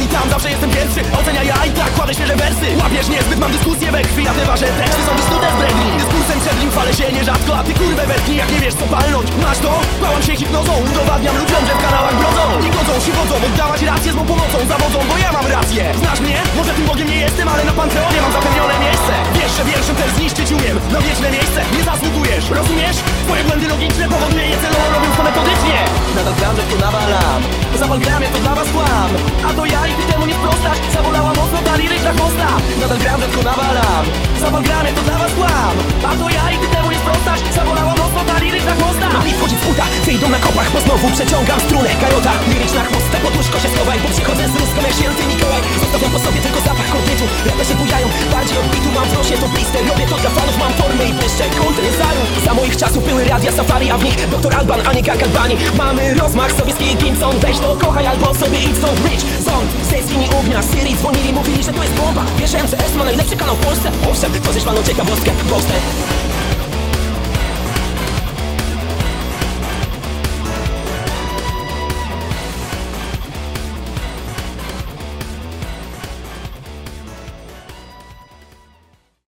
ani tam zawsze jestem pierwszy Ocenia ja i tak kładę świeże wersy. Łapiesz niezbyt, mam dyskusję we krwi te wasze teksty są wysnute z bredni. Dyskursem przed nim fale się nierzadko A ty kurwę wetknij jak nie wiesz co palnąć Masz to? Bałam się hipnozą Udowadniam ludziom, że w kanałach brodzą. Nie godzą się wodzą, oddawać rację z mą pomocą Zawodzą, bo ja mam rację. Znasz mnie? Może tym Bogiem nie jestem, ale na Panteonie mam zapewnione miejsce. Wiesz, że wierszem też zniszczyć umiem Na wieczne miejsce. Nie zasługujesz Rozumiesz? Twoje błędy logiczne powoduje je celowo Zawal gram, ja to dla was kłam A to ja i ty temu nie sprostasz Zawolała mocno ta liryczna chłosta. Nadal gram, to nawalam. Zawal gram, ja to dla was kłam A to ja i temu nie sprostasz Zawolała mocno ta liryczna chłosta. No i wchodzi w uta, wyjdą na kopach Bo znowu przeciągam strunę. Karota, liryczna chłosta Pod łóżko się schowaj, bo przychodzę z ruską jak święty Mikołaj. Zostawiam po sobie tylko zapach kordytu Rapy się bujają, bardziej od bitu Mam w nosie to blister, robię to dla fanów Mam formę i błyszczę, kąty czasów były radia safari A w nich doktor Alban, a nie Albani Mamy rozmach, sowiecki Gimson Weź to kochaj albo sobie idź stąd. Rich, Zond, ze skini ognia Syrii dzwonili, mówili, że to jest bomba. Wiesz, MCS ma najlepszy kanał w Polsce. Owszem, też panu ciekawostkę Postęp